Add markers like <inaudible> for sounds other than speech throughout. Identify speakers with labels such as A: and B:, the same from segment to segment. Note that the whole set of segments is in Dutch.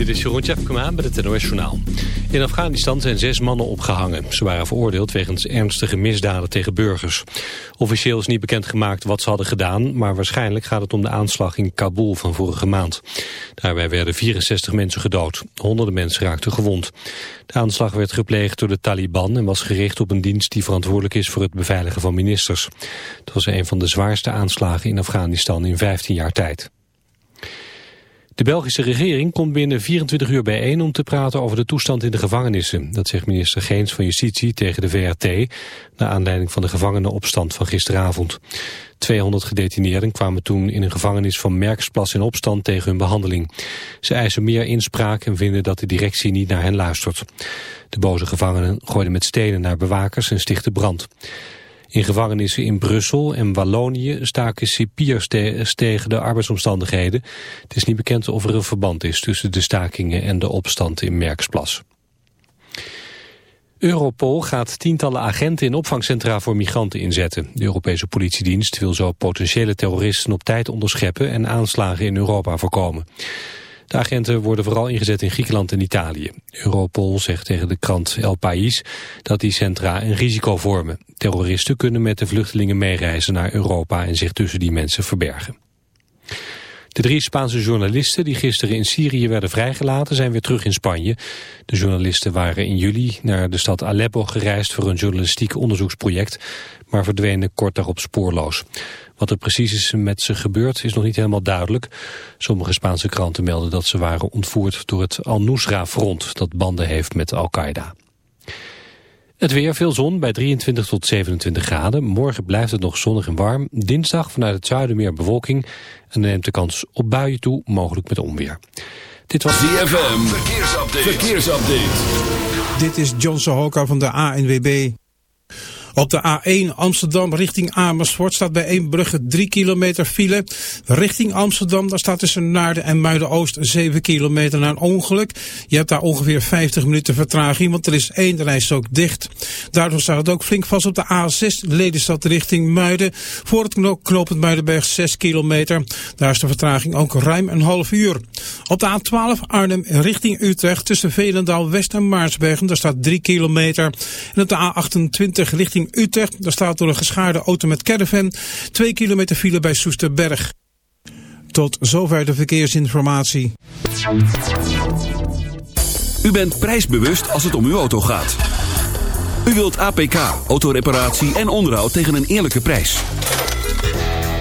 A: Dit is Jeroen Tjepkema met het NOS Journaal. In Afghanistan zijn zes mannen opgehangen. Ze waren veroordeeld wegens ernstige misdaden tegen burgers. Officieel is niet bekendgemaakt wat ze hadden gedaan... maar waarschijnlijk gaat het om de aanslag in Kabul van vorige maand. Daarbij werden 64 mensen gedood. Honderden mensen raakten gewond. De aanslag werd gepleegd door de Taliban... en was gericht op een dienst die verantwoordelijk is voor het beveiligen van ministers. Het was een van de zwaarste aanslagen in Afghanistan in 15 jaar tijd. De Belgische regering komt binnen 24 uur bijeen om te praten over de toestand in de gevangenissen. Dat zegt minister Geens van Justitie tegen de VRT, naar aanleiding van de gevangenenopstand van gisteravond. 200 gedetineerden kwamen toen in een gevangenis van Merksplas in opstand tegen hun behandeling. Ze eisen meer inspraak en vinden dat de directie niet naar hen luistert. De boze gevangenen gooiden met stenen naar bewakers en stichten brand. In gevangenissen in Brussel en Wallonië staken cipiers tegen de arbeidsomstandigheden. Het is niet bekend of er een verband is tussen de stakingen en de opstand in Merksplas. Europol gaat tientallen agenten in opvangcentra voor migranten inzetten. De Europese politiedienst wil zo potentiële terroristen op tijd onderscheppen en aanslagen in Europa voorkomen. De agenten worden vooral ingezet in Griekenland en Italië. Europol zegt tegen de krant El País dat die centra een risico vormen. Terroristen kunnen met de vluchtelingen meereizen naar Europa en zich tussen die mensen verbergen. De drie Spaanse journalisten die gisteren in Syrië werden vrijgelaten zijn weer terug in Spanje. De journalisten waren in juli naar de stad Aleppo gereisd voor een journalistiek onderzoeksproject, maar verdwenen kort daarop spoorloos. Wat er precies is met ze gebeurd is nog niet helemaal duidelijk. Sommige Spaanse kranten melden dat ze waren ontvoerd door het Al-Nusra-front dat banden heeft met Al-Qaeda. Het weer, veel zon bij 23 tot 27 graden. Morgen blijft het nog zonnig en warm. Dinsdag vanuit het zuiden meer bewolking. En dan neemt de kans op buien toe, mogelijk met onweer.
B: Dit was DFM. Verkeersupdate. Verkeersupdate.
C: Dit is John Sohoka van de ANWB. Op de A1 Amsterdam richting Amersfoort staat bij Eembrugge 3 kilometer file. Richting Amsterdam, daar staat tussen Naarden en Muiden-Oost 7 kilometer na een ongeluk. Je hebt daar ongeveer 50 minuten vertraging, want er is één reis ook dicht. Daardoor staat het ook flink vast op de A6 Ledenstad richting Muiden. Voor het knooppunt Muidenberg 6 kilometer. Daar is de vertraging ook ruim een half uur. Op de A12 Arnhem richting Utrecht tussen Velendaal West en Maarsbergen. Daar staat 3 kilometer. En op de A28 richting Utrecht. Daar staat door een geschaarde auto met caravan 2 kilometer file bij Soesterberg. Tot zover de verkeersinformatie.
B: U bent prijsbewust als het om uw auto gaat. U wilt APK, autoreparatie en onderhoud tegen een eerlijke prijs.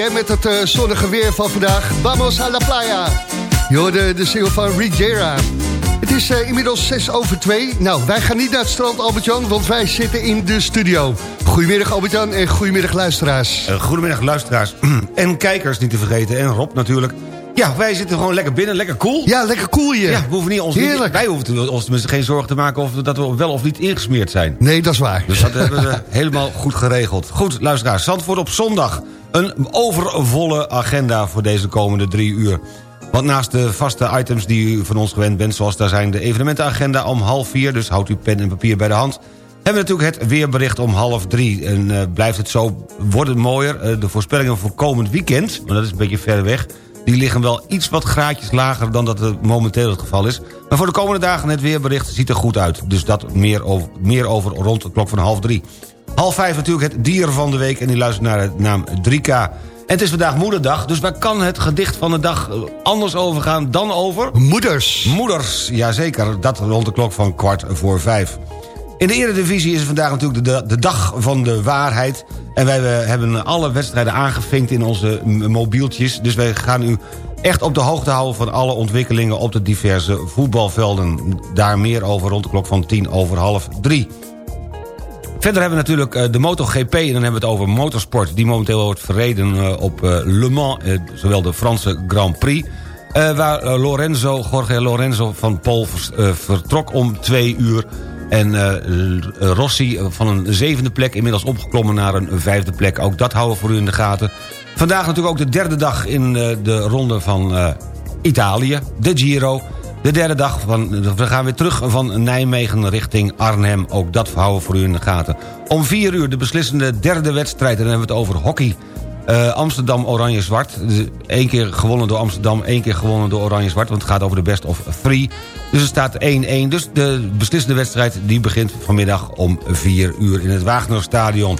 D: Hè, met het eh, zonnige weer van vandaag. Vamos a la playa. Je hoorde de single van Rigera. Het is eh, inmiddels 6 over 2. Nou, wij gaan niet naar het strand, Albert-Jan, want wij zitten in de studio. Goedemiddag, Albert-Jan, en goedemiddag, luisteraars.
E: Eh, goedemiddag luisteraars <clears throat> en kijkers niet te vergeten. En Rob natuurlijk. Ja, wij zitten gewoon lekker binnen, lekker cool.
D: Ja, lekker cool hier.
E: Ja, we hoeven niet, ons niet,
D: Heerlijk.
E: wij hoeven ons tenminste geen zorgen te maken... of dat we wel of niet ingesmeerd zijn.
D: Nee, dat is waar.
E: Dus dat hebben we <laughs> helemaal goed geregeld. Goed, luisteraars, Zandvoort op zondag. Een overvolle agenda voor deze komende drie uur. Want naast de vaste items die u van ons gewend bent... zoals daar zijn de evenementenagenda om half vier... dus houdt u pen en papier bij de hand... hebben we natuurlijk het weerbericht om half drie. En eh, blijft het zo, wordt het mooier. Eh, de voorspellingen voor komend weekend, maar dat is een beetje ver weg... die liggen wel iets wat graadjes lager dan dat het momenteel het geval is. Maar voor de komende dagen het weerbericht ziet er goed uit. Dus dat meer over, meer over rond de klok van half drie. Half vijf natuurlijk het dier van de week... en die luistert naar de naam 3K. En het is vandaag moederdag, dus waar kan het gedicht van de dag eh, anders overgaan dan over...
D: Moeders.
E: Moeders, jazeker. Dat rond de klok van kwart voor vijf. In de Eredivisie is het vandaag natuurlijk de, de dag van de waarheid. En wij hebben alle wedstrijden aangevinkt in onze mobieltjes. Dus wij gaan u echt op de hoogte houden van alle ontwikkelingen... op de diverse voetbalvelden. Daar meer over rond de klok van tien over half drie. Verder hebben we natuurlijk eh, de MotoGP en dan hebben we het over motorsport... die momenteel wordt verreden eh, op eh, Le Mans, zowel de Franse Grand Prix... waar Lorenzo, Jorge Lorenzo van Pol vertrok om twee uur... en Rossi van een zevende plek inmiddels opgeklommen naar een vijfde plek. Ook dat houden we voor u in de gaten. Vandaag natuurlijk ook de derde dag in de ronde van Italië, de Giro... De derde dag, van, we gaan weer terug van Nijmegen richting Arnhem. Ook dat houden we voor u in de gaten. Om vier uur de beslissende derde wedstrijd. En dan hebben we het over hockey. Eh, Amsterdam Oranje-Zwart. Eén keer gewonnen door Amsterdam, één keer gewonnen door Oranje-Zwart. Want het gaat over de best of three. Dus het staat 1-1. Dus de beslissende wedstrijd die begint vanmiddag om 4 uur in het Wagnerstadion.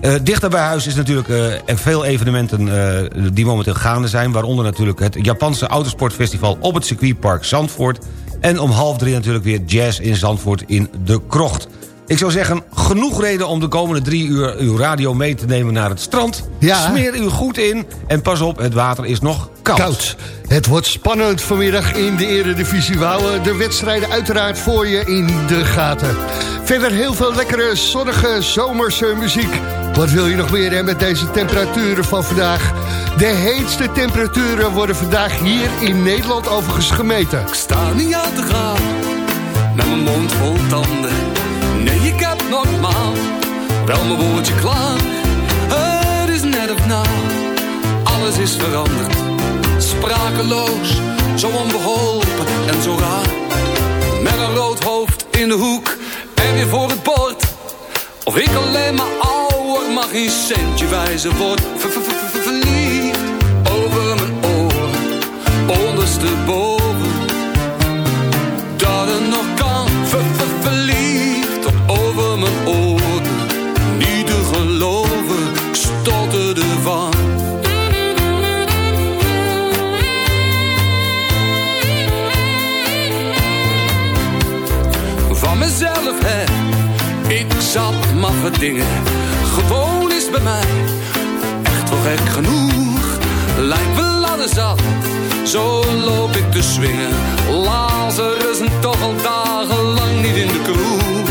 E: Eh, dichter bij huis is natuurlijk er veel evenementen eh, die momenteel gaande zijn. Waaronder natuurlijk het Japanse Autosportfestival op het circuitpark Zandvoort. En om half drie natuurlijk weer jazz in Zandvoort in de krocht. Ik zou zeggen, genoeg reden om de komende drie uur uw radio mee te nemen naar het strand.
D: Ja.
E: Smeer u goed in en pas op, het water is nog koud.
D: Koud. Het wordt spannend vanmiddag in de Eredivisie. We houden de wedstrijden uiteraard voor je in de gaten. Verder heel veel lekkere, zonnige, zomerse muziek. Wat wil je nog meer hè, met deze temperaturen van vandaag? De heetste temperaturen worden vandaag hier in Nederland overigens gemeten.
F: Ik sta niet aan te gaan, met mijn mond vol tanden. Nee, ik heb normaal, wel mijn woordje klaar. Het is net of na, alles is veranderd. Sprakeloos, zo onbeholpen en zo raar. Met een rood hoofd in de hoek en weer voor het bord. Of ik alleen maar Mag geen centje wijzen, word ver, ver, ver, verliefd over mijn oren, ondersteboven. Dat het nog kan, verliefd over mijn oor, niet te geloven, stotterde van. Van mezelf, hè, ik zat maffe dingen gewoon is bij mij. Echt wel gek genoeg, lijkt wel alles zat. Zo loop ik te zwingen. Lazarus is toch al dagenlang niet in de kroeg.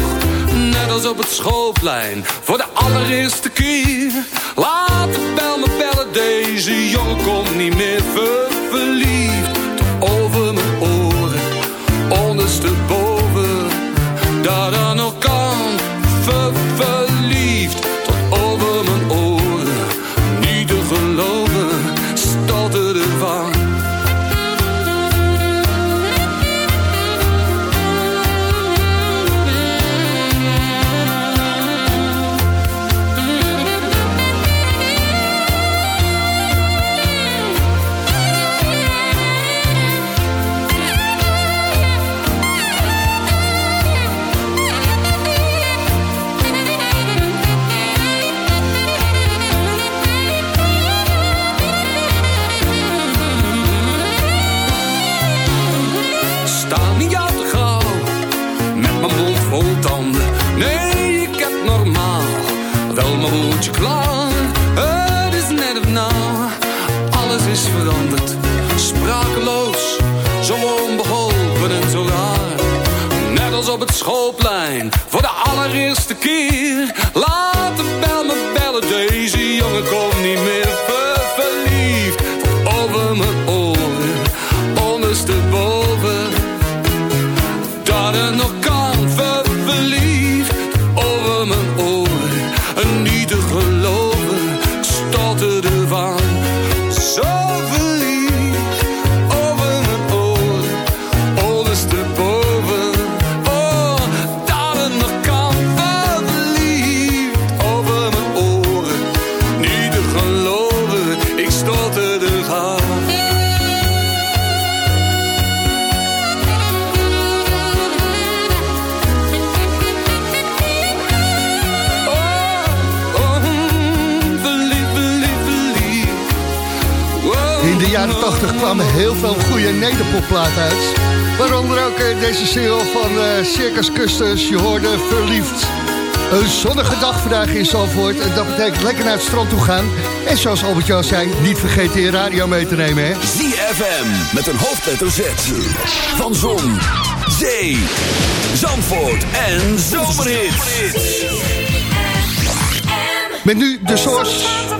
F: Net als op het schoolplein, voor de allereerste keer. Laat de bel me bellen, deze jongen komt niet meer verliefd
D: vandaag in Zandvoort. En dat betekent lekker naar het strand toe gaan. En zoals Albert-Jan zei, niet vergeten je radio mee te nemen, hè?
B: ZFM, met een hoofdletter Z. Van Zon, Zee, Zandvoort en Zomerhit.
D: Met nu de Source.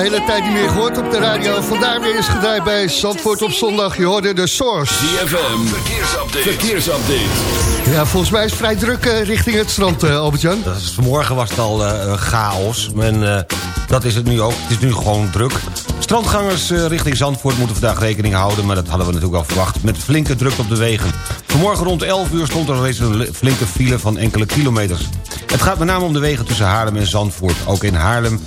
D: Hele tijd niet meer gehoord op de radio. Vandaar weer eens gedraaid bij Zandvoort op zondag. Je hoorde de Source.
B: ZFM, verkeersupdate. verkeersupdate.
D: Ja, volgens mij is het vrij druk eh, richting het strand, eh, Albert-Jan.
E: Dat is, vanmorgen was het al eh, chaos. En eh, dat is het nu ook. Het is nu gewoon druk. Strandgangers eh, richting Zandvoort moeten vandaag rekening houden... maar dat hadden we natuurlijk al verwacht... met flinke druk op de wegen. Vanmorgen rond 11 uur stond er reeds een li- flinke file van enkele kilometers. Het gaat met name om de wegen tussen Haarlem en Zandvoort. Ook in Haarlem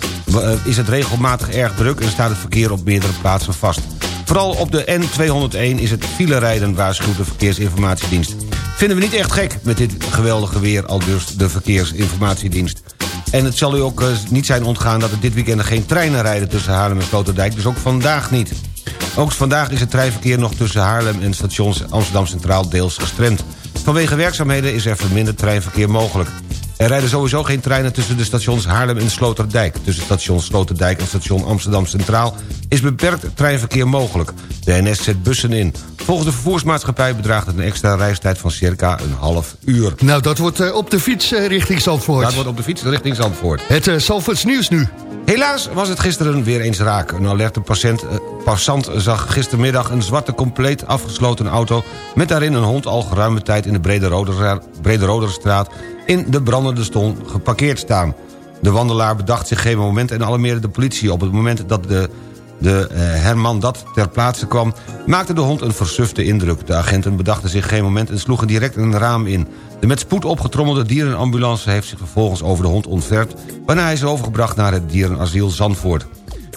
E: is het regelmatig erg druk... en staat het verkeer op meerdere plaatsen vast. Vooral op de N201 is het filerijden, waarschuwt de Verkeersinformatiedienst. Vinden we niet echt gek met dit geweldige weer, al dus de Verkeersinformatiedienst. En het zal u ook eh, niet zijn ontgaan dat er dit weekend geen treinen rijden tussen Haarlem en Sloterdijk, dus ook vandaag niet. Ook vandaag is het treinverkeer nog tussen Haarlem en stations Amsterdam Centraal deels gestremd. Vanwege werkzaamheden is er verminderd treinverkeer mogelijk. Er rijden sowieso geen treinen tussen de stations Haarlem en Sloterdijk. Tussen station Sloterdijk en station Amsterdam Centraal is beperkt treinverkeer mogelijk. De NS zet bussen in. Volgens de vervoersmaatschappij bedraagt het een extra reistijd van circa een half uur.
D: Nou, dat wordt eh, op de fiets eh, richting Zandvoort.
E: Dat wordt op de fiets richting Zandvoort.
D: Het uh, Zandvoorts nieuws nu.
E: Helaas was het gisteren weer eens raak. Een alerte patiënt, passant zag gistermiddag een zwarte compleet afgesloten auto... met daarin een hond al geruime tijd in de Brede Roder- Brede Roderstraat... in de brandende ston geparkeerd staan. De wandelaar bedacht zich geen moment en alarmeerde de politie. Op het moment dat de, de eh, Herman dat ter plaatse kwam... maakte de hond een versufte indruk. De agenten bedachten zich geen moment en sloegen direct een raam in. De met spoed opgetrommelde dierenambulance heeft zich vervolgens over de hond ontfermd... waarna hij is overgebracht naar het dierenasiel Zandvoort.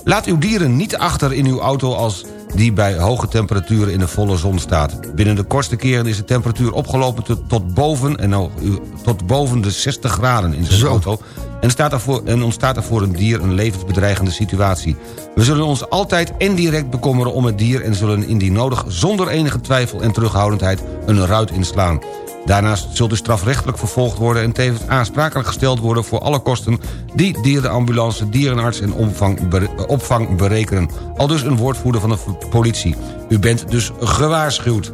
E: Laat uw dieren niet achter in uw auto als die bij hoge temperaturen in de volle zon staat. Binnen de kortste keren is de temperatuur opgelopen tot, tot boven, en nou, tot boven de 60 graden in zijn
D: Zo.
E: auto... En, staat er voor, en ontstaat er voor een dier een levensbedreigende situatie. We zullen ons altijd en direct bekommeren om het dier... en zullen indien nodig zonder enige twijfel en terughoudendheid een ruit inslaan. Daarnaast zult u strafrechtelijk vervolgd worden... en tevens aansprakelijk gesteld worden voor alle kosten... die dierenambulance, dierenarts en opvang berekenen. Al dus een woordvoerder van de politie. U bent dus gewaarschuwd.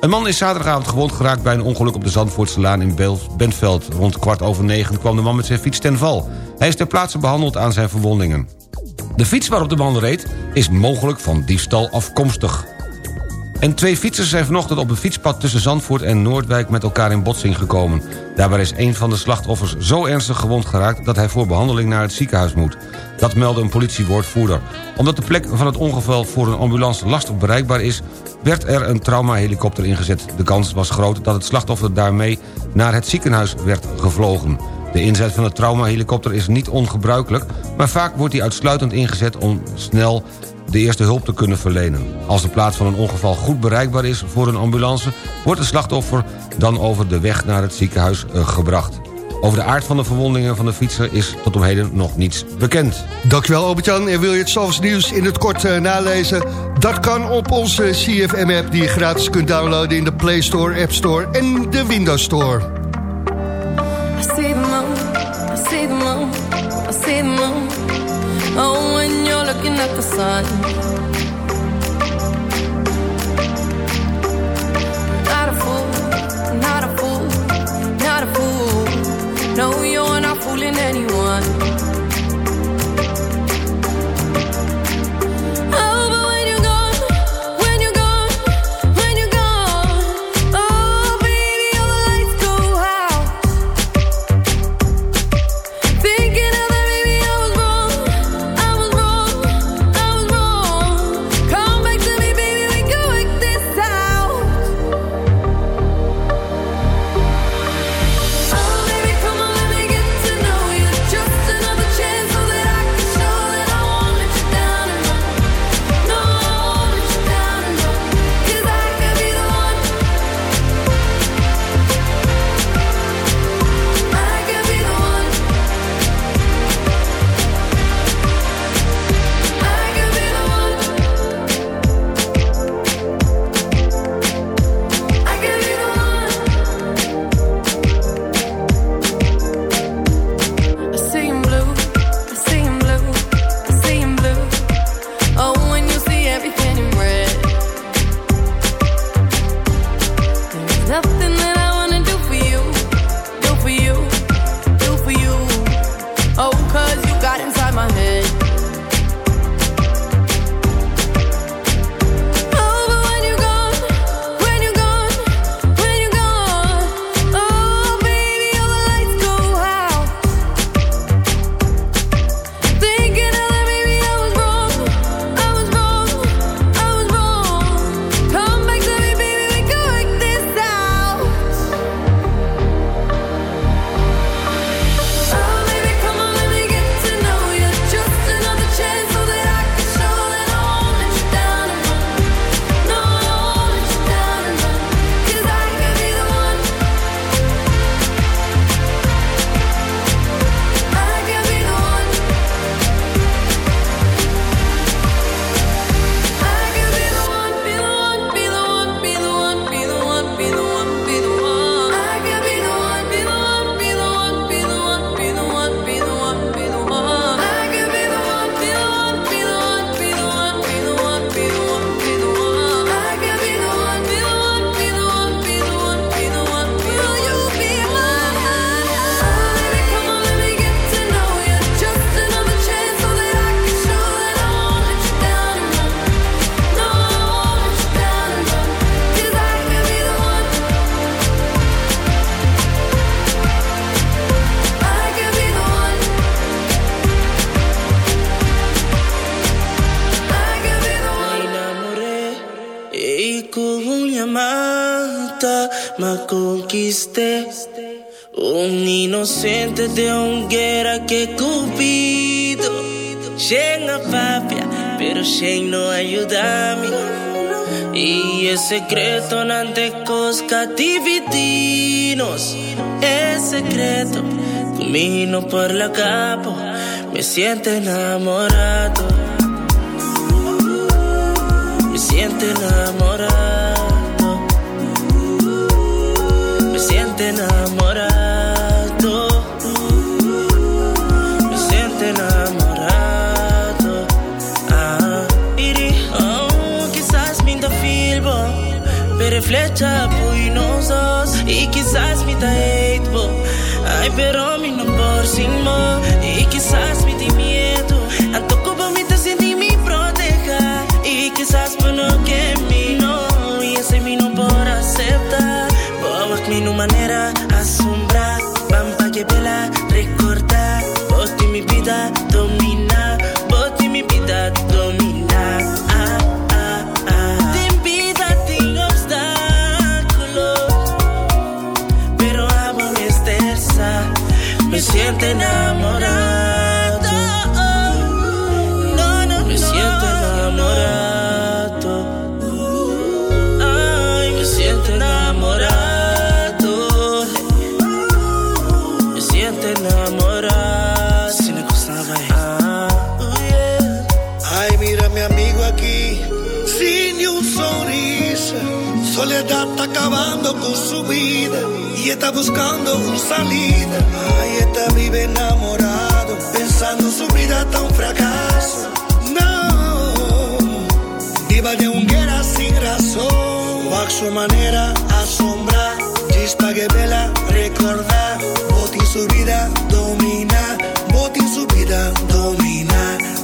E: Een man is zaterdagavond gewond geraakt bij een ongeluk op de Zandvoortse Laan in Bentveld. Rond kwart over negen kwam de man met zijn fiets ten val. Hij is ter plaatse behandeld aan zijn verwondingen. De fiets waarop de man reed is mogelijk van diefstal afkomstig. En twee fietsers zijn vanochtend op een fietspad tussen Zandvoort en Noordwijk met elkaar in botsing gekomen. Daarbij is een van de slachtoffers zo ernstig gewond geraakt dat hij voor behandeling naar het ziekenhuis moet. Dat meldde een politiewoordvoerder. Omdat de plek van het ongeval voor een ambulance lastig bereikbaar is, werd er een traumahelikopter ingezet. De kans was groot dat het slachtoffer daarmee naar het ziekenhuis werd gevlogen. De inzet van de traumahelikopter is niet ongebruikelijk... maar vaak wordt die uitsluitend ingezet om snel de eerste hulp te kunnen verlenen. Als de plaats van een ongeval goed bereikbaar is voor een ambulance... wordt de slachtoffer dan over de weg naar het ziekenhuis eh, gebracht. Over de aard van de verwondingen van de fietser is tot op heden nog niets bekend.
D: Dankjewel Albert-Jan. En wil je het Zandvoorts nieuws in het kort eh, nalezen? Dat kan op onze CFM-app die je gratis kunt downloaden... in de Play Store, App Store en de Windows Store.
G: I see the moon, I see the moon, I see the moon. Oh, when you're looking at the sun. Not a fool, not a fool, not a fool. No, you're not fooling anyone.
H: Conquisté. Un inocente de un guerra que cupido. Llega papia, pero Shane no ayuda a mí. Y es secreto ante cosca dividinos. Es secreto, camino por la capa. Me siento enamorado. Me siento enamorado.
I: top acabando con su vida y está buscando una salida. Ay, está vive enamorado, pensando su vida está un fracaso. No, viva de un guerra sin razón, bajo su manera asombrar. Chispa que vela recordar, boti su vida domina, boti su vida domina.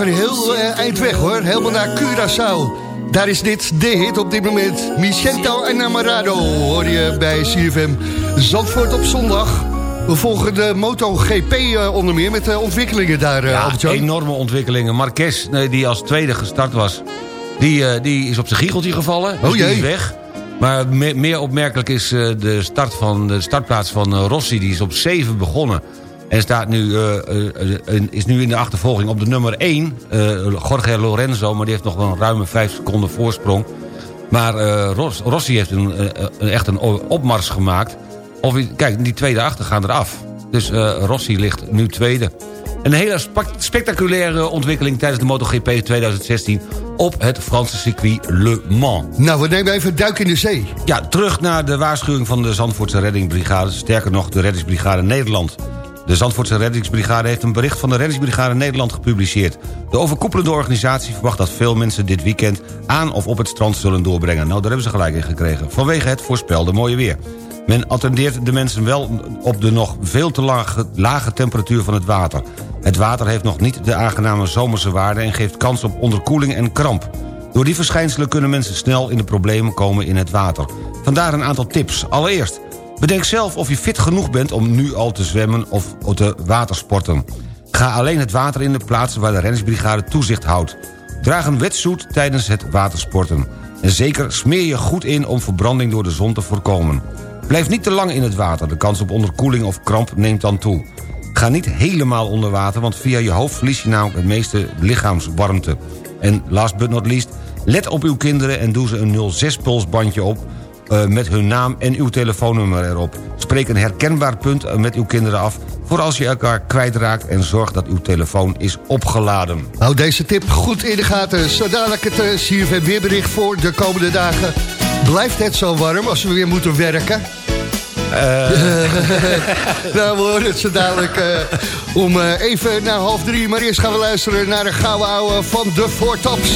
D: Even heel eh, eind weg hoor. Helemaal naar Curaçao. Daar is dit de hit op dit moment. Michento en Amarado hoor je bij CFM Zandvoort op zondag. We volgen de MotoGP eh, onder meer met de ontwikkelingen daar, eh,
E: Ja, enorme ontwikkelingen. Marquez, die als tweede gestart was... die, die is op zijn giegeltje gevallen. Dus
D: Oh,
E: die
D: jee.
E: is weg. Maar me- meer opmerkelijk is de, start van, de startplaats van Rossi. Die is op 7 begonnen. En staat nu, eh, eh, eh, is nu in de achtervolging op de nummer 1. eh Jorge Lorenzo, maar die heeft nog wel een ruime 5 seconden voorsprong. Maar Ros- Rossi heeft een, echt een opmars gemaakt. Of, kijk, die tweede achter gaan eraf. Dus Rossi ligt nu tweede. Een hele spectaculaire ontwikkeling tijdens de MotoGP 2016... op het Franse circuit Le Mans.
D: Nou, we nemen even een duik in de zee.
E: Ja, terug naar de waarschuwing van de Zandvoortse reddingsbrigade. Sterker nog, de reddingsbrigade Nederland. De Zandvoortse reddingsbrigade heeft een bericht van de reddingsbrigade Nederland gepubliceerd. De overkoepelende organisatie verwacht dat veel mensen dit weekend... aan of op het strand zullen doorbrengen. Nou, daar hebben ze gelijk in gekregen. Vanwege het voorspelde mooie weer. Men attendeert de mensen wel op de nog veel te lage, lage temperatuur van het water. Het water heeft nog niet de aangename zomerse waarde... en geeft kans op onderkoeling en kramp. Door die verschijnselen kunnen mensen snel in de problemen komen in het water. Vandaar een aantal tips. Allereerst, bedenk zelf of je fit genoeg bent om nu al te zwemmen of te watersporten. Ga alleen het water in de plaatsen waar de reddingsbrigade toezicht houdt. Draag een wetsuit tijdens het watersporten. En zeker smeer je goed in om verbranding door de zon te voorkomen. Blijf niet te lang in het water. De kans op onderkoeling of kramp neemt dan toe. Ga niet helemaal onder water, want via je hoofd verlies je namelijk het meeste lichaamswarmte. En last but not least, let op uw kinderen en doe ze een 06-pulsbandje op... eh, met hun naam en uw telefoonnummer erop. Spreek een herkenbaar punt eh, met uw kinderen af voor als je elkaar kwijtraakt... en zorg dat uw telefoon is opgeladen.
J: Hou deze tip goed in de gaten. Zo dadelijk het uh, CFM weerbericht voor de komende dagen. Blijft het zo warm als we weer moeten werken? <laughs> nou, we horen het zo dadelijk eh, om eh, even na half drie. Maar eerst gaan we luisteren naar de gouden ouwe van de Four Tops.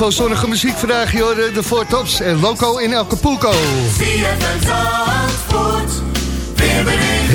J: Veel zonnige muziek vandaag, joh. De, Four Tops en Loco in Acapulco.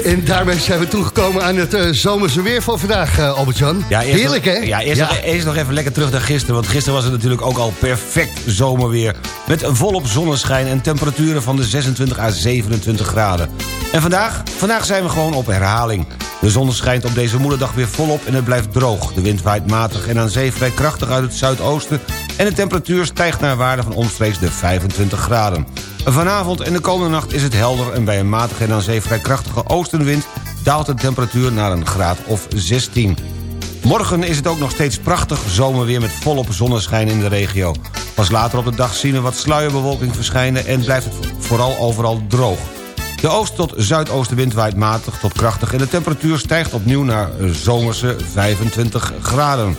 J: En daarmee zijn we toegekomen aan het eh, zomerse weer van vandaag, eh, Albert-Jan.
E: Ja,
J: Heerlijk, hè?
E: Ja, eerst, Nog, eerst nog even lekker terug naar gisteren. Want gisteren was het natuurlijk ook al perfect zomerweer. Met volop zonneschijn en temperaturen van de 26 à 27 graden. En vandaag? Vandaag zijn we gewoon op herhaling. De zon schijnt op deze moederdag weer volop en het blijft droog. De wind waait matig en aan zee vrij krachtig uit het zuidoosten... en de temperatuur stijgt naar waarde van omstreeks de 25 graden. Vanavond en de komende nacht is het helder... en bij een matige en aan zee vrij krachtige oostenwind... daalt de temperatuur naar een graad of 16. Morgen is het ook nog steeds prachtig zomerweer met volop zonneschijn in de regio. Pas later op de dag zien we wat sluierbewolking verschijnen... en blijft het vooral overal droog. De oost- tot zuidoostenwind waait matig tot krachtig... en de temperatuur stijgt opnieuw naar zomerse 25 graden.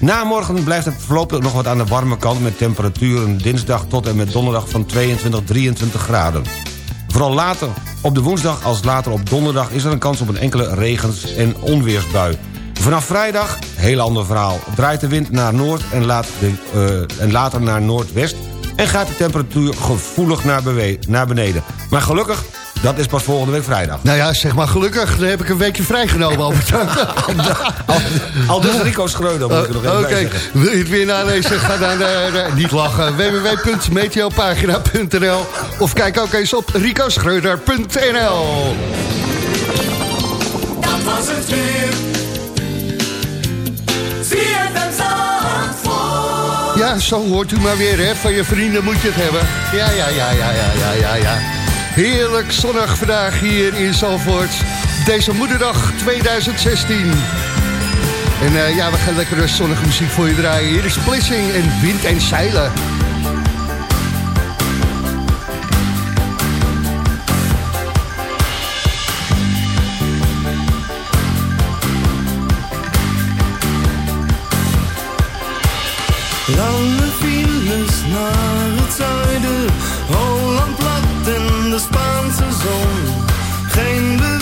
E: Na morgen blijft het voorlopig nog wat aan de warme kant... met temperaturen dinsdag tot en met donderdag van 22, 23 graden. Vooral later op de woensdag als later op donderdag... is er een kans op een enkele regens- en onweersbui. Vanaf vrijdag, heel ander verhaal. Draait de wind naar noord en, laat de, eh, en later naar noordwest... en gaat de temperatuur gevoelig naar, naar beneden. Maar gelukkig, dat is pas volgende week vrijdag.
J: Nou ja, zeg maar gelukkig. Dan heb ik een weekje vrijgenomen, Albert-Jan. <laughs>
E: Al dus Rico Schreuder, moet ik er nog even
J: Oké, wil je het weer nalezen? Ga dan naar, naar- niet lachen, www.meteopagina.nl of kijk ook eens op ricoschreuder.nl
K: Dan
L: was het weer.
D: Ja, zo hoort u maar weer, hè. Van je vrienden moet je het hebben. Ja, ja, ja, ja, ja, ja, ja, ja. Heerlijk zonnig vandaag hier in Zalvoort. Deze moederdag 2016. En eh, ja, we gaan lekkere zonnige muziek voor je draaien. Hier is Plissing en Wind en Zeilen.
M: Lange files naar het de Spaanse zon. Geen beweging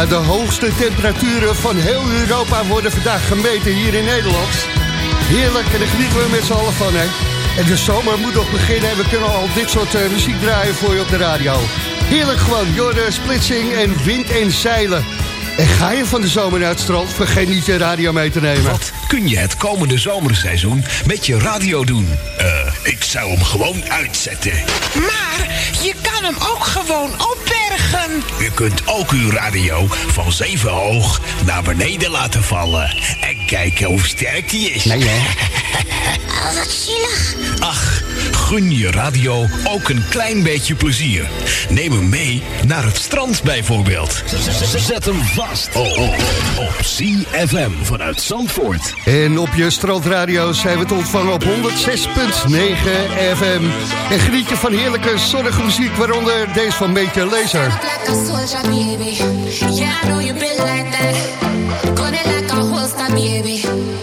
D: Ja, de hoogste temperaturen van heel Europa worden vandaag gemeten hier in Nederland. Heerlijk, en daar genieten we met z'n allen van, hè. En de zomer moet nog beginnen en we kunnen al dit soort eh, muziek draaien voor je op de radio. Heerlijk gewoon, Jorde, splitsing en wind en zeilen. En ga je van de zomer naar het strand, vergeet niet je radio mee te nemen.
N: Wat kun je het komende zomerseizoen met je radio doen? Eh, ik zou hem gewoon uitzetten.
O: Maar je kan hem ook gewoon
N: U kunt ook uw radio van zeven hoog naar beneden laten vallen. En kijken hoe sterk die is.
D: Nee, hè?
N: Gun je radio ook een klein beetje plezier. Neem hem mee naar het strand bijvoorbeeld. Zet hem vast oh, oh, oh, op CFM vanuit Zandvoort.
D: En op je strandradio zijn we te ontvangen op 106.9 FM. En geniet je van heerlijke zonnige muziek, waaronder deze van Beetje Laser.
P: like a soldier, baby. Yeah, I know you been like that. Got it like a holster, baby.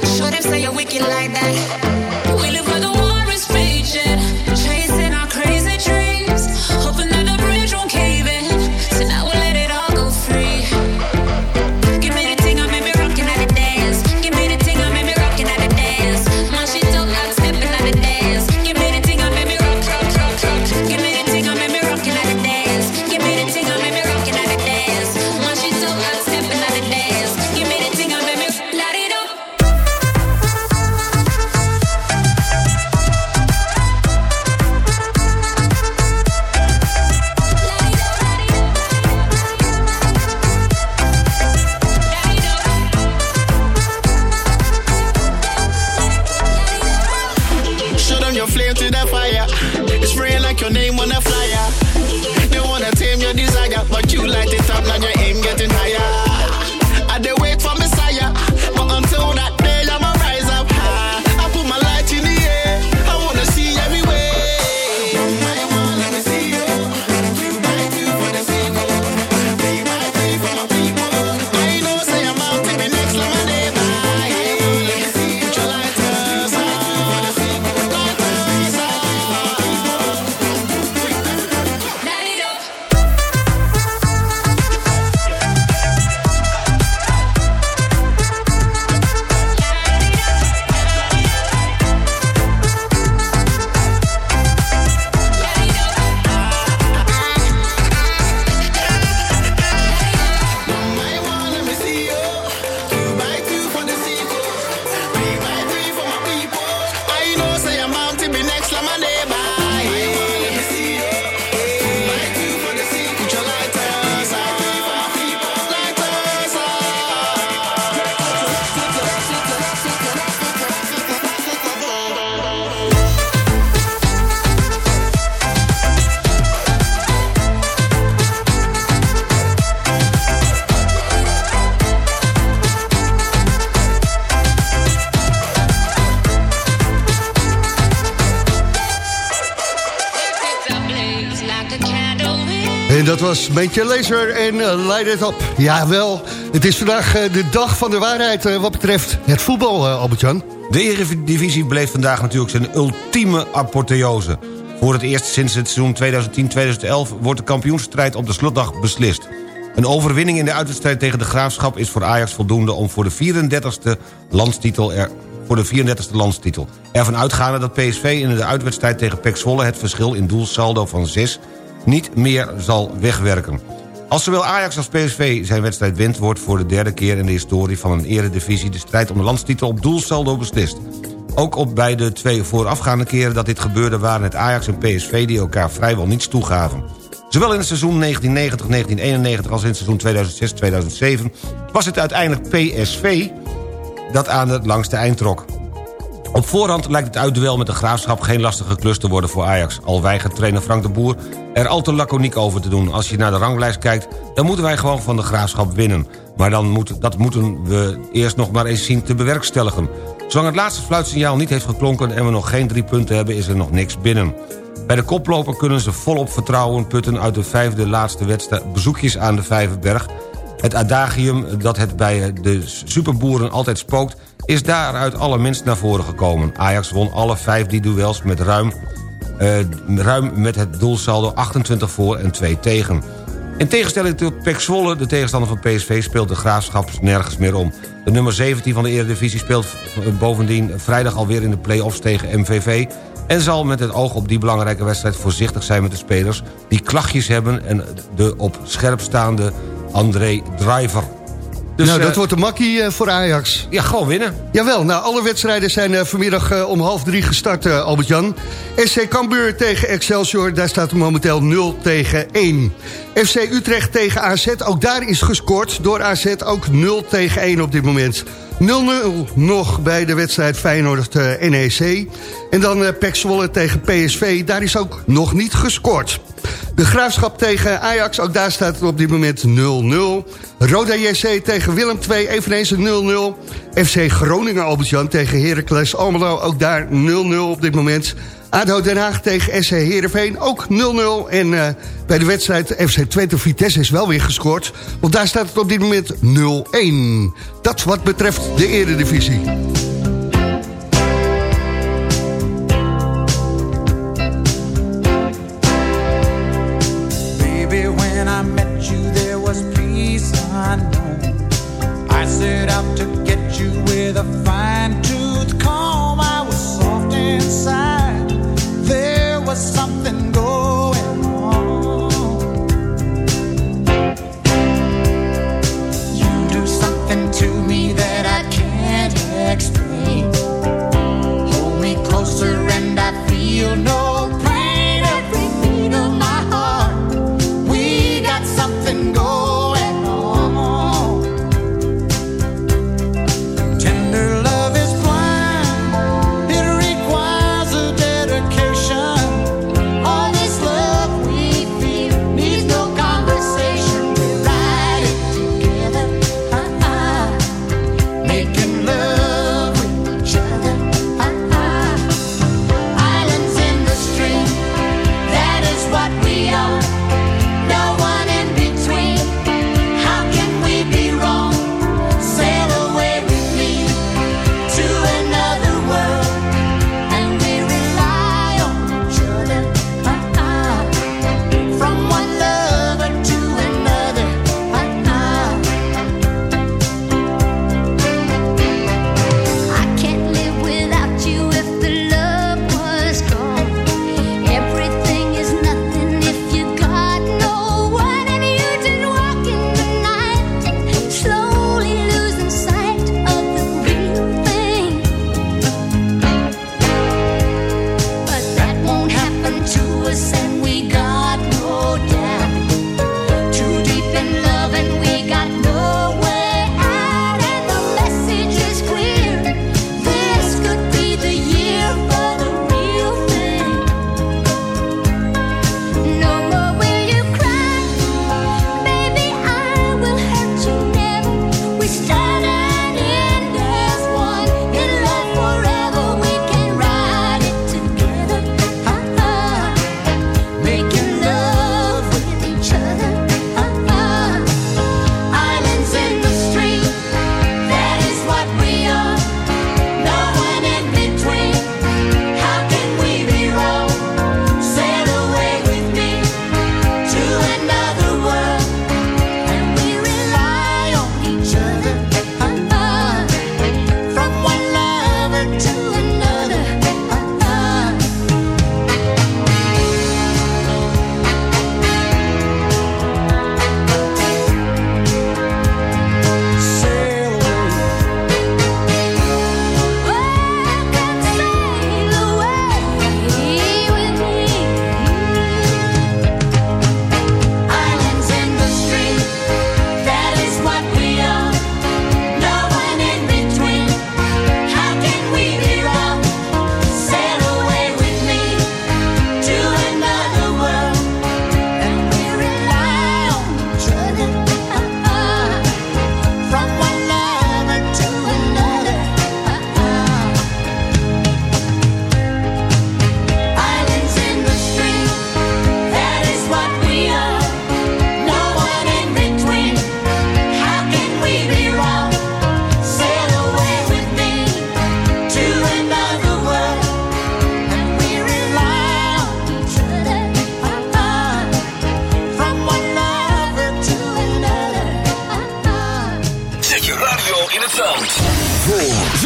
P: Show them say you're wicked like that.
D: Dat was Beetje Laser en eh, Light It Up. Jawel, het is vandaag eh, de dag van de waarheid eh, wat betreft het voetbal, Albert-Jan.
E: De Eredivisie bleef vandaag natuurlijk zijn ultieme apotheose. Voor het eerst sinds het seizoen 2010-2011 wordt de kampioensstrijd op de slotdag beslist. Een overwinning in de uitwedstrijd tegen de Graafschap is voor Ajax voldoende... om voor de 34e landstitel er, voor de 34e landstitel. Ervan uitgaande dat PSV in de uitwedstrijd tegen PEC Zwolle... het verschil in doelsaldo van 6 niet meer zal wegwerken. Als zowel Ajax als PSV zijn wedstrijd wint... wordt voor de derde keer in de historie van een eredivisie... de strijd om de landstitel op doelsaldo beslist. Ook op bij de twee voorafgaande keren dat dit gebeurde... waren het Ajax en PSV die elkaar vrijwel niets toegaven. Zowel in het seizoen 1990-1991 als in het seizoen 2006-2007... was het uiteindelijk PSV dat aan het langste eind trok. Op voorhand lijkt het uitduel met de Graafschap geen lastige klus te worden voor Ajax. Al weigert trainer Frank de Boer er al te laconiek over te doen. Als je naar de ranglijst kijkt, dan moeten wij gewoon van de Graafschap winnen. Maar dan dat moeten we eerst nog maar eens zien te bewerkstelligen. Zolang het laatste fluitsignaal niet heeft geklonken... en we nog geen drie punten hebben, is er nog niks binnen. Bij de koploper kunnen ze volop vertrouwen putten uit de vijfde laatste wedstrijd... bezoekjes aan de Vijverberg. Het adagium dat het bij de superboeren altijd spookt... is daaruit allerminst naar voren gekomen. Ajax won alle vijf die duels met ruim, eh, ruim met het doelsaldo 28 voor en 2 tegen. In tegenstelling tot Pek Zwolle, de tegenstander van PSV... speelt de Graafschap nergens meer om. De nummer 17 van de Eredivisie speelt bovendien vrijdag alweer in de play-offs tegen MVV... en zal met het oog op die belangrijke wedstrijd voorzichtig zijn met de spelers... die klachtjes hebben en de op scherp staande André Driver.
Q: Dus, nou, dat
E: eh,
Q: wordt de makkie eh, voor Ajax.
E: Ja, gewoon winnen.
Q: Jawel, nou, alle wedstrijden zijn eh, vanmiddag om half drie gestart, Albert-Jan. SC Cambuur tegen Excelsior, daar staat momenteel 0 tegen 1. FC Utrecht tegen AZ, ook daar is gescoord door AZ, ook 0 tegen 1 op dit moment. 0-0 nog bij de wedstrijd Feyenoord-NEC. Eh, en dan uh, tegen PSV. Daar is ook nog niet gescoord. De Graafschap tegen Ajax, ook daar staat het op dit moment 0-0. Roda JC tegen Willem 2, eveneens 0-0. FC Groningen Albert-Jan tegen Heracles Almelo, ook daar 0-0 op dit moment. ADO Den Haag tegen SC Heerenveen ook 0-0. En uh, bij de wedstrijd FC Twente Vitesse is wel weer gescoord. Want daar staat het op dit moment 0-1. Dat wat betreft de eredivisie.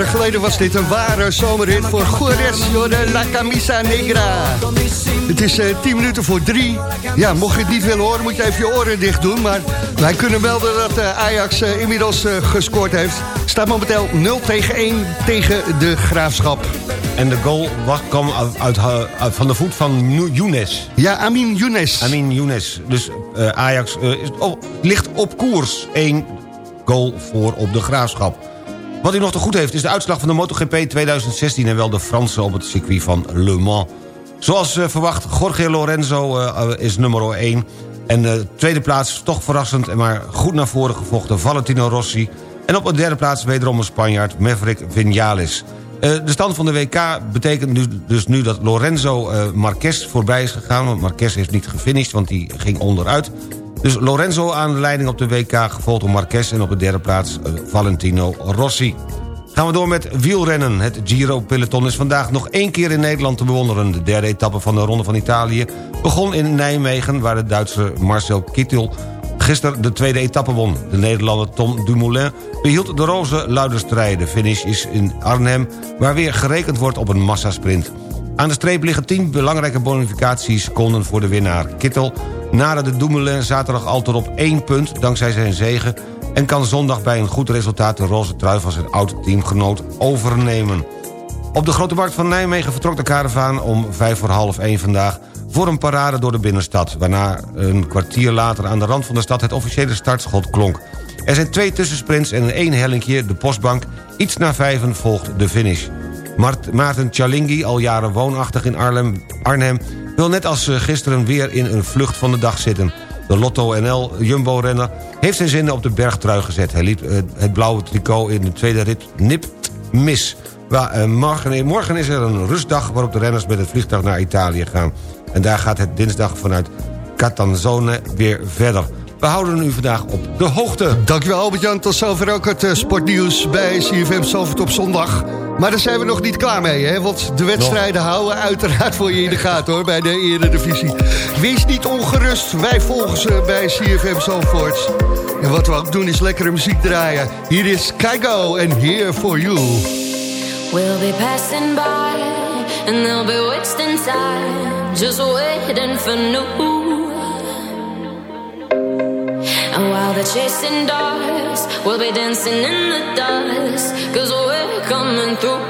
D: Jaren geleden was dit een ware zomerhit voor Juarez, de La Camisa Negra. Het is eh 10 minuten voor drie. Ja, mocht je het niet willen horen, moet je even je oren dicht doen. Maar wij kunnen melden dat eh, Ajax eh, inmiddels eh, gescoord heeft. Staat momenteel 0 tegen 1 tegen de Graafschap.
E: En de goal kwam uit, uit- uit- van de voet van Younes.
D: Ja, Amin Younes.
E: Amin Younes. Dus eh, Ajax eh, is, op- ligt op koers. Eén goal voor op de Graafschap. Wat hij nog te goed heeft is de uitslag van de MotoGP 2016... en wel de Fransen op het circuit van Le Mans. Zoals eh, verwacht, Jorge Lorenzo eh, eh, is nummer 1. En de tweede plaats, toch verrassend... en maar goed naar voren gevochten, Valentino Rossi. En op de derde plaats wederom een Spanjaard, Maverick Vinales. De stand van de WK betekent nu, dus nu dat Lorenzo Marquez voorbij is gegaan. Want Marquez heeft niet gefinished, want die ging onderuit. Dus Lorenzo aan de leiding op de WK, gevolgd door Marquez... en op de derde plaats eh, Valentino Rossi. Gaan we door met wielrennen. Het Giro-peloton is vandaag nog één keer in Nederland te bewonderen. De derde etappe van de Ronde van Italië begon in Nijmegen... waar de Duitse Marcel Kittel gisteren de tweede etappe won. De Nederlander Tom Dumoulin behield de roze luiderstrijd. De finish is in Arnhem, waar weer gerekend wordt op een massasprint. Aan de streep liggen 10 belangrijke bonificatieseconden voor de winnaar. Kittel naderde Dumoulin zaterdag al tot op één punt dankzij zijn zegen... en kan zondag bij een goed resultaat de roze trui van zijn oud-teamgenoot overnemen. Op de Grote Markt van Nijmegen vertrok de karavaan om vijf voor half één vandaag... voor een parade door de binnenstad... waarna een kwartier later aan de rand van de stad het officiële startschot klonk. Er zijn twee tussensprints en één hellinkje, de postbank. Iets na vijven volgt de finish. Mart Maarten Chalingi, al jaren woonachtig in Arnhem, Arnhem... wil net als eh, gisteren weer in een vlucht van de dag zitten. De Lotto NL Jumbo-renner heeft zijn zinnen op de bergtrui gezet. Hij liet eh, het blauwe tricot in de tweede rit nipt mis. Eh, morgen is er een rustdag waarop de renners met het vliegtuig naar Italië gaan. En daar gaat het dinsdag vanuit Catanzone weer verder. We houden u vandaag op de hoogte.
D: Dankjewel Albert-Jan. Tot zover ook het sportnieuws bij CFM Salford op zondag. Maar daar zijn we nog niet klaar mee, hè? Want de wedstrijden houden uiteraard voor je in de gaten, hoor, bij de Eredivisie. Wees niet ongerust, wij volgen ze bij CFM Zonvoorts. En wat we ook doen is lekkere muziek draaien. Hier is Keigo en Here For You.
R: We'll be passing by and they'll be wasting time Just waiting for new And while they're chasing dogs We'll be dancing in the dust Cause coming through